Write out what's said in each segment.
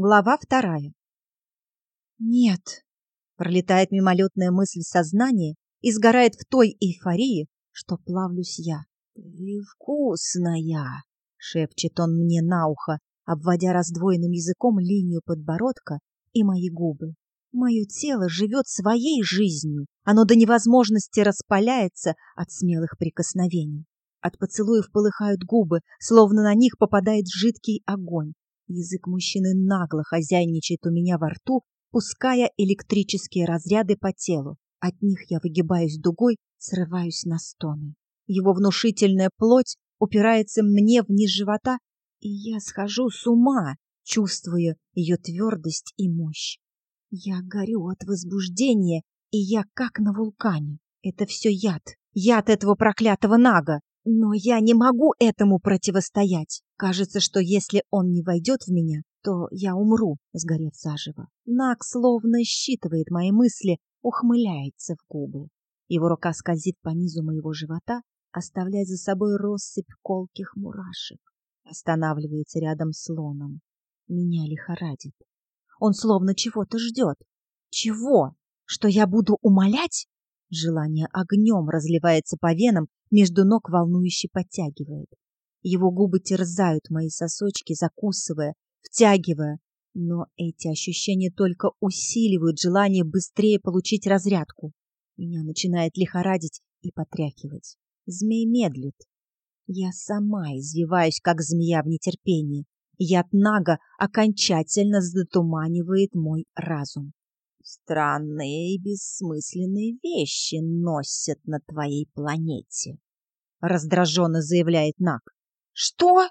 Глава вторая. Нет, пролетает мимолетная мысль сознания и сгорает в той эйфории, что плавлюсь я. «Ты вкусная!» — шепчет он мне на ухо, обводя раздвоенным языком линию подбородка и мои губы. Мое тело живет своей жизнью, оно до невозможности распаляется от смелых прикосновений. От поцелуев полыхают губы, словно на них попадает жидкий огонь. Язык мужчины нагло хозяйничает у меня во рту, пуская электрические разряды по телу. От них я выгибаюсь дугой, срываюсь на стоны. Его внушительная плоть упирается мне вниз живота, и я схожу с ума, чувствуя ее твердость и мощь. Я горю от возбуждения, и я как на вулкане. Это все яд, яд этого проклятого нага. Но я не могу этому противостоять. Кажется, что если он не войдет в меня, то я умру, сгорев заживо. Наг словно считывает мои мысли, ухмыляется в губы. Его рука скользит по низу моего живота, оставляя за собой россыпь колких мурашек. Останавливается рядом с лоном. Меня лихорадит. Он словно чего-то ждет. Чего? Что я буду умолять? Желание огнем разливается по венам, между ног волнующе подтягивает. Его губы терзают мои сосочки, закусывая, втягивая. Но эти ощущения только усиливают желание быстрее получить разрядку. Меня начинает лихорадить и потряхивать. Змей медлит. Я сама извиваюсь, как змея в нетерпении. Яд Нага окончательно затуманивает мой разум. Странные и бессмысленные вещи носят на твоей планете, раздраженно заявляет Наг. Что?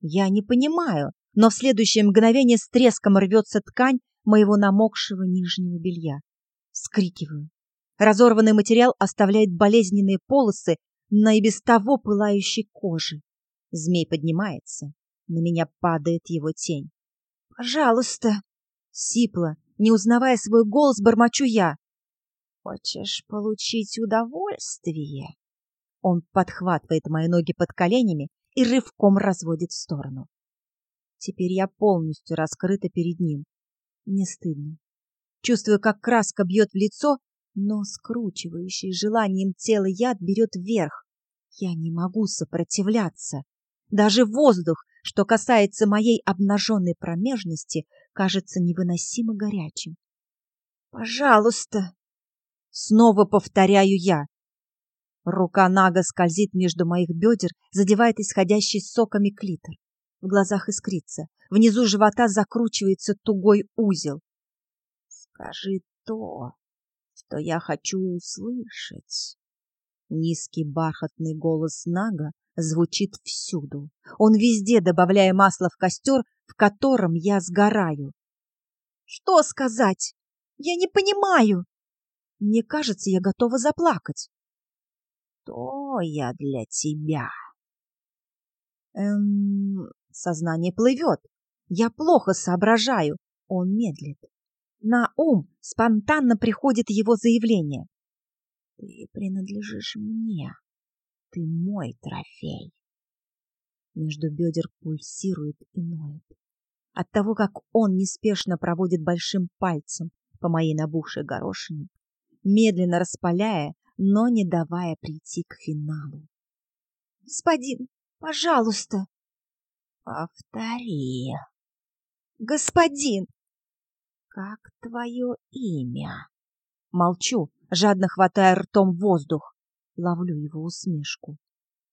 Я не понимаю, но в следующее мгновение с треском рвется ткань моего намокшего нижнего белья. Скрикиваю. Разорванный материал оставляет болезненные полосы на и без того пылающей коже. Змей поднимается. На меня падает его тень. «Пожалуйста!» Сипло, не узнавая свой голос, бормочу я. Хочешь получить удовольствие? Он подхватывает мои ноги под коленями и рывком разводит в сторону. Теперь я полностью раскрыта перед ним. Не стыдно. Чувствую, как краска бьет в лицо, но скручивающий желанием тело яд берет вверх. Я не могу сопротивляться. Даже воздух, что касается моей обнаженной промежности, кажется невыносимо горячим. «Пожалуйста!» Снова повторяю я. Рука Нага скользит между моих бедер, задевает исходящий соками клитор. В глазах искрится. Внизу живота закручивается тугой узел. «Скажи то, что я хочу услышать». Низкий бархатный голос Нага звучит всюду. Он везде, добавляя масло в костер, в котором я сгораю. Что сказать? Я не понимаю. Мне кажется, я готова заплакать. То я для тебя. Эм, сознание плывет. Я плохо соображаю. Он медлит. На ум спонтанно приходит его заявление. Ты принадлежишь мне. Ты мой трофей. Между бедер пульсирует и ноет. От того, как он неспешно проводит большим пальцем по моей набухшей горошине, медленно распаляя, но не давая прийти к финалу. «Господин, пожалуйста!» «Повтори!» «Господин!» «Как твое имя?» Молчу, жадно хватая ртом воздух. Ловлю его усмешку.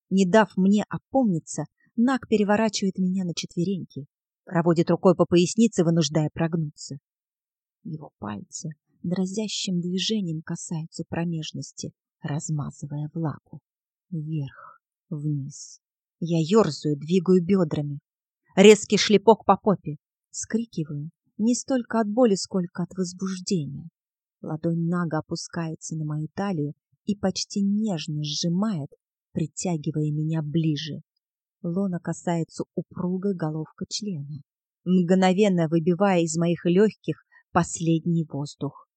Не дав мне опомниться, Нак переворачивает меня на четвереньки, проводит рукой по пояснице, вынуждая прогнуться. Его пальцы дразящим движением касаются промежности, размазывая влагу. Вверх, вниз. Я ерзаю, двигаю бедрами. Резкий шлепок по попе. Скрикиваю не столько от боли, сколько от возбуждения. Ладонь Нага опускается на мою талию и почти нежно сжимает, притягивая меня ближе. Лона касается упругой головка члена, мгновенно выбивая из моих легких последний воздух.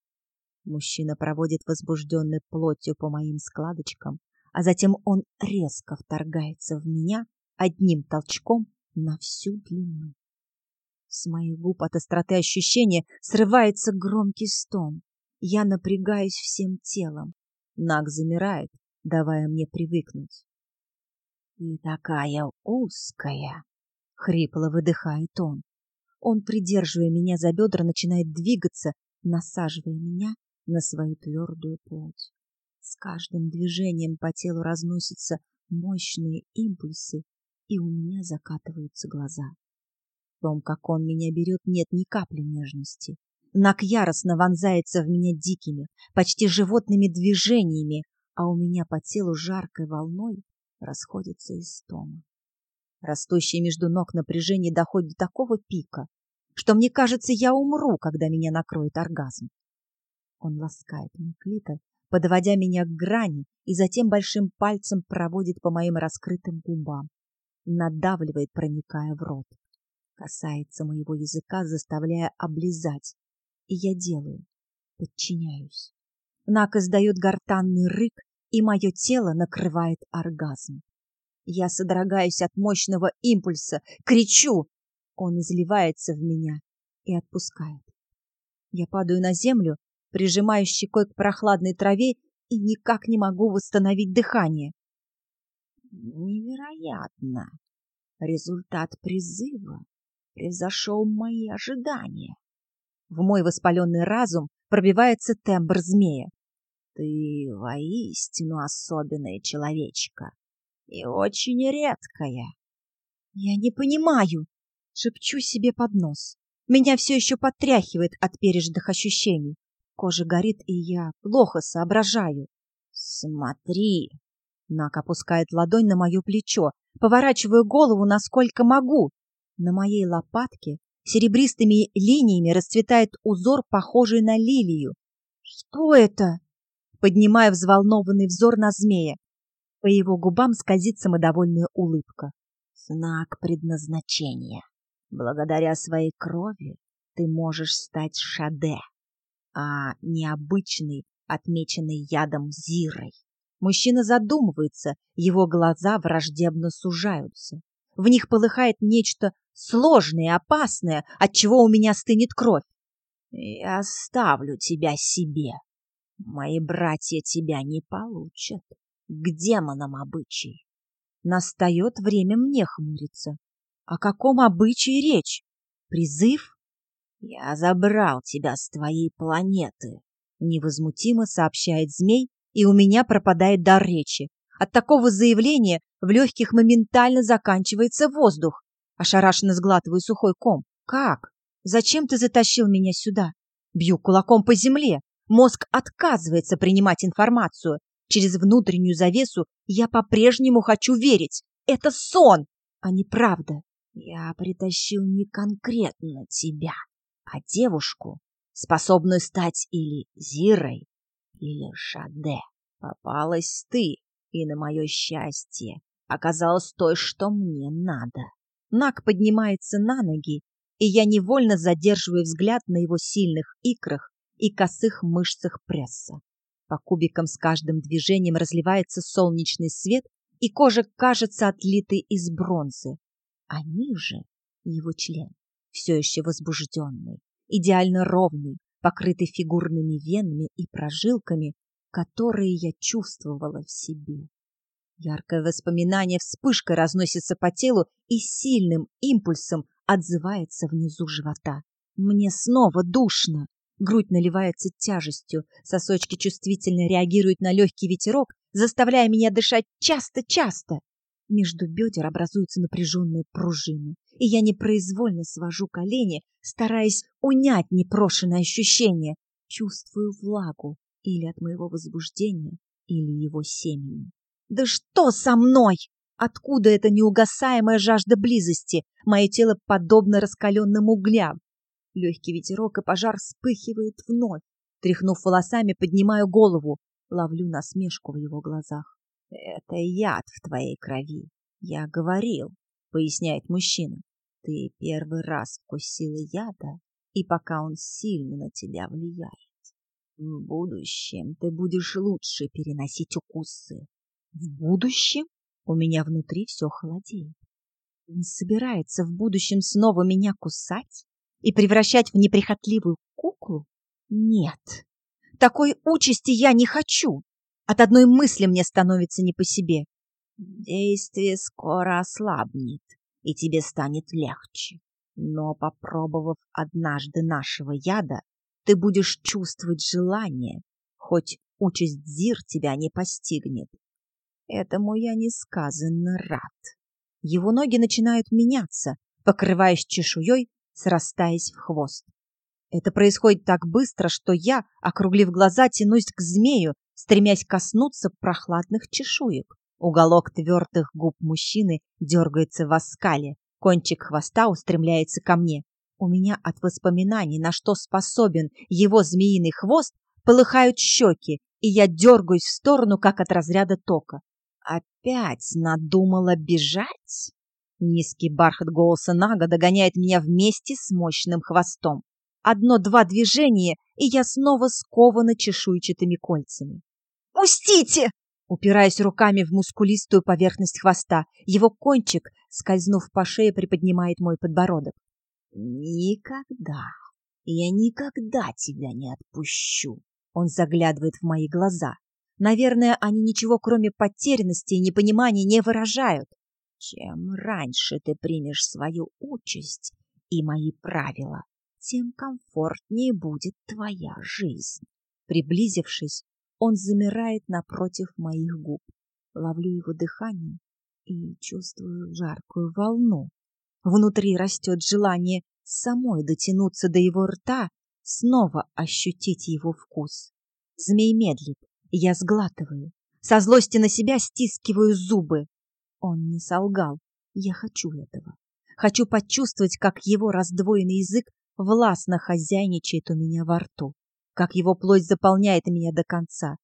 Мужчина проводит возбужденной плотью по моим складочкам, а затем он резко вторгается в меня одним толчком на всю длину. С моих губ от остроты ощущения срывается громкий стон. Я напрягаюсь всем телом. Наг замирает, давая мне привыкнуть. «Ты такая узкая!» — хрипло выдыхает он. Он, придерживая меня за бедра, начинает двигаться, насаживая меня на свою твердую плоть. С каждым движением по телу разносятся мощные импульсы, и у меня закатываются глаза. В том, как он меня берет, нет ни капли нежности. Нак яростно вонзается в меня дикими, почти животными движениями, а у меня по телу жаркой волной расходится истома. Растущее между ног напряжение доходит до такого пика, что мне кажется, я умру, когда меня накроет оргазм. Он ласкает мой клитор, подводя меня к грани, и затем большим пальцем проводит по моим раскрытым губам, надавливает, проникая в рот, касается моего языка, заставляя облизать, и я делаю, подчиняюсь. Нак издает гортанный рык, и мое тело накрывает оргазм. Я содрогаюсь от мощного импульса, кричу. Он изливается в меня и отпускает. Я падаю на землю, прижимаю щекой к прохладной траве и никак не могу восстановить дыхание. Невероятно! Результат призыва превзошел мои ожидания. В мой воспаленный разум пробивается тембр змея. Ты воистину особенная человечка и очень редкая. Я не понимаю, шепчу себе под нос. Меня все еще потряхивает от пережитых ощущений. Кожа горит, и я плохо соображаю. Смотри. Нак опускает ладонь на мое плечо, поворачиваю голову, насколько могу. На моей лопатке серебристыми линиями расцветает узор, похожий на лилию. Что это? Поднимая взволнованный взор на змея. По его губам скользит самодовольная улыбка. Знак предназначения. Благодаря своей крови ты можешь стать Шаде, а необычный, отмеченный ядом Зирой. Мужчина задумывается, его глаза враждебно сужаются. В них полыхает нечто сложное опасное, от чего у меня стынет кровь. Я оставлю тебя себе. Мои братья тебя не получат. К демонам обычай. Настает время мне хмуриться. О каком обычае речь? Призыв? Я забрал тебя с твоей планеты, невозмутимо сообщает змей, и у меня пропадает дар речи. От такого заявления в легких моментально заканчивается воздух. Ошарашенно сглатываю сухой ком. Как? Зачем ты затащил меня сюда? Бью кулаком по земле. Мозг отказывается принимать информацию. Через внутреннюю завесу я по-прежнему хочу верить. Это сон, а не правда. Я притащил не конкретно тебя, а девушку, способную стать или Зирой, или Шаде. Попалась ты, и на мое счастье оказалась той, что мне надо. Нак поднимается на ноги, и я невольно задерживаю взгляд на его сильных икрах и косых мышцах пресса. По кубикам с каждым движением разливается солнечный свет, и кожа кажется отлитой из бронзы. А ниже его член, все еще возбужденный, идеально ровный, покрытый фигурными венами и прожилками, которые я чувствовала в себе. Яркое воспоминание вспышкой разносится по телу и сильным импульсом отзывается внизу живота. Мне снова душно. Грудь наливается тяжестью, сосочки чувствительно реагируют на легкий ветерок, заставляя меня дышать часто-часто. Между бедер образуются напряженные пружины, и я непроизвольно свожу колени, стараясь унять непрошенное ощущение. Чувствую влагу или от моего возбуждения, или его семени. Да что со мной? Откуда эта неугасаемая жажда близости? Мое тело подобно раскаленным углям. Легкий ветерок, и пожар вспыхивает вновь. Тряхнув волосами, поднимаю голову. Ловлю насмешку в его глазах. «Это яд в твоей крови. Я говорил», — поясняет мужчина. «Ты первый раз вкусила яда, и пока он сильно на тебя влияет. В будущем ты будешь лучше переносить укусы». «В будущем?» У меня внутри все холодеет. Он собирается в будущем снова меня кусать и превращать в неприхотливую куклу? Нет, такой участи я не хочу. От одной мысли мне становится не по себе. Действие скоро ослабнет, и тебе станет легче. Но, попробовав однажды нашего яда, ты будешь чувствовать желание, хоть участь Зир тебя не постигнет. Этому я несказанно рад. Его ноги начинают меняться, покрываясь чешуей, срастаясь в хвост. Это происходит так быстро, что я, округлив глаза, тянусь к змею, стремясь коснуться прохладных чешуек. Уголок твердых губ мужчины дергается в оскале, кончик хвоста устремляется ко мне. У меня от воспоминаний, на что способен его змеиный хвост, полыхают щеки, и я дергаюсь в сторону, как от разряда тока. Опять надумала бежать? Низкий бархат голоса Нага догоняет меня вместе с мощным хвостом. Одно-два движения, и я снова скована чешуйчатыми кольцами. «Пустите!» Упираясь руками в мускулистую поверхность хвоста, его кончик, скользнув по шее, приподнимает мой подбородок. «Никогда, я никогда тебя не отпущу!» Он заглядывает в мои глаза. Наверное, они ничего, кроме потерянности и непонимания, не выражают. Чем раньше ты примешь свою участь и мои правила, тем комфортнее будет твоя жизнь. Приблизившись, он замирает напротив моих губ. Ловлю его дыхание и чувствую жаркую волну. Внутри растет желание самой дотянуться до его рта, снова ощутить его вкус. Змей медлит, я сглатываю. Со злости на себя стискиваю зубы. Он не солгал. Я хочу этого. Хочу почувствовать, как его раздвоенный язык властно хозяйничает у меня во рту, как его плоть заполняет меня до конца,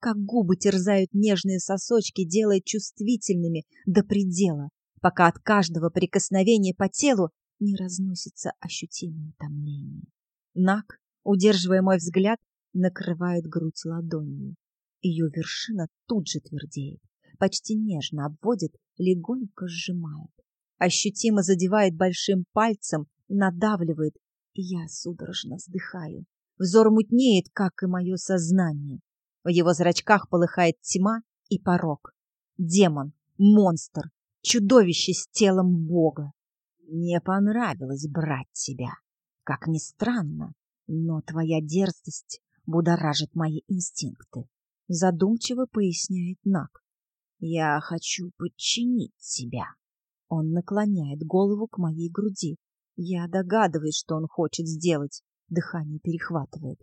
как губы терзают нежные сосочки, делая чувствительными до предела, пока от каждого прикосновения по телу не разносится ощутимое томление. Нак, удерживая мой взгляд, накрывает грудь ладонью. Ее вершина тут же твердеет, почти нежно обводит, легонько сжимает. Ощутимо задевает большим пальцем, надавливает, и я судорожно вздыхаю. Взор мутнеет, как и мое сознание. В его зрачках полыхает тьма и порог. Демон, монстр, чудовище с телом Бога. Мне понравилось брать тебя. Как ни странно, но твоя дерзость будоражит мои инстинкты задумчиво поясняет Нак. Я хочу подчинить тебя. Он наклоняет голову к моей груди. Я догадываюсь, что он хочет сделать. Дыхание перехватывает.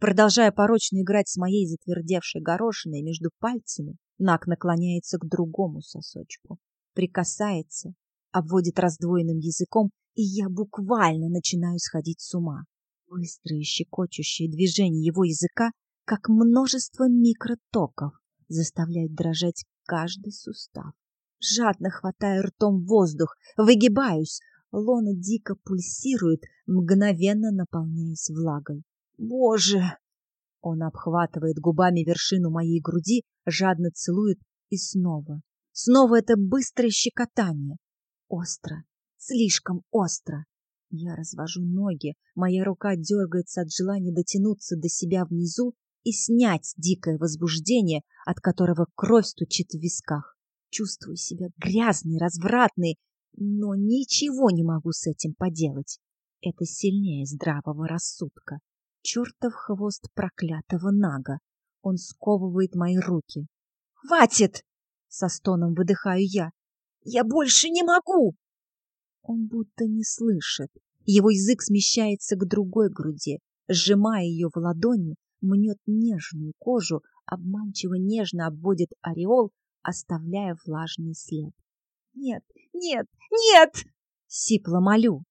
Продолжая порочно играть с моей затвердевшей горошиной между пальцами, Нак наклоняется к другому сосочку, прикасается, обводит раздвоенным языком, и я буквально начинаю сходить с ума. Быстрые щекочущие движения его языка как множество микротоков, заставляют дрожать каждый сустав. Жадно хватаю ртом воздух, выгибаюсь, лона дико пульсирует, мгновенно наполняясь влагой. Боже! Он обхватывает губами вершину моей груди, жадно целует и снова. Снова это быстрое щекотание. Остро, слишком остро. Я развожу ноги, моя рука дергается от желания дотянуться до себя внизу и снять дикое возбуждение, от которого кровь стучит в висках. Чувствую себя грязной, развратной, но ничего не могу с этим поделать. Это сильнее здравого рассудка. Чертов хвост проклятого нага. Он сковывает мои руки. «Хватит!» — со стоном выдыхаю я. «Я больше не могу!» Он будто не слышит. Его язык смещается к другой груди, сжимая ее в ладони, мнет нежную кожу, обманчиво нежно обводит ореол, оставляя влажный след. «Нет, нет, нет!» — сипло молю.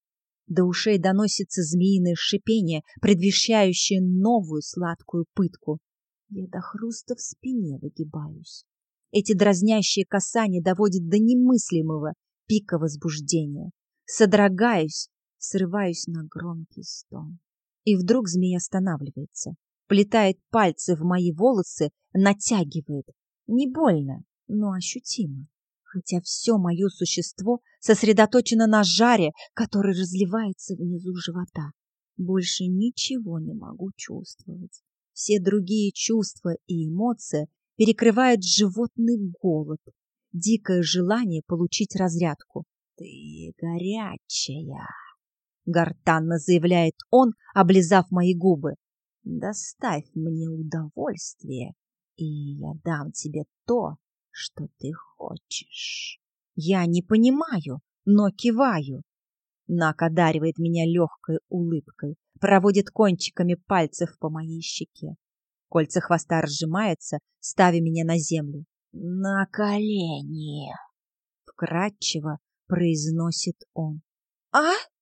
До ушей доносится змеиное шипение, предвещающее новую сладкую пытку. Я до хруста в спине выгибаюсь. Эти дразнящие касания доводят до немыслимого пика возбуждения. Содрогаюсь, срываюсь на громкий стон. И вдруг змея останавливается вплетает пальцы в мои волосы, натягивает. Не больно, но ощутимо. хотя все мое существо сосредоточено на жаре, который разливается внизу живота. Больше ничего не могу чувствовать. Все другие чувства и эмоции перекрывает животный голод, дикое желание получить разрядку. «Ты горячая!» — гортанно заявляет он, облизав мои губы. «Доставь мне удовольствие, и я дам тебе то, что ты хочешь». Я не понимаю, но киваю. Нак одаривает меня легкой улыбкой, проводит кончиками пальцев по моей щеке. Кольца хвоста разжимаются, ставя меня на землю. «На колени!» — вкратчиво произносит он. «А?»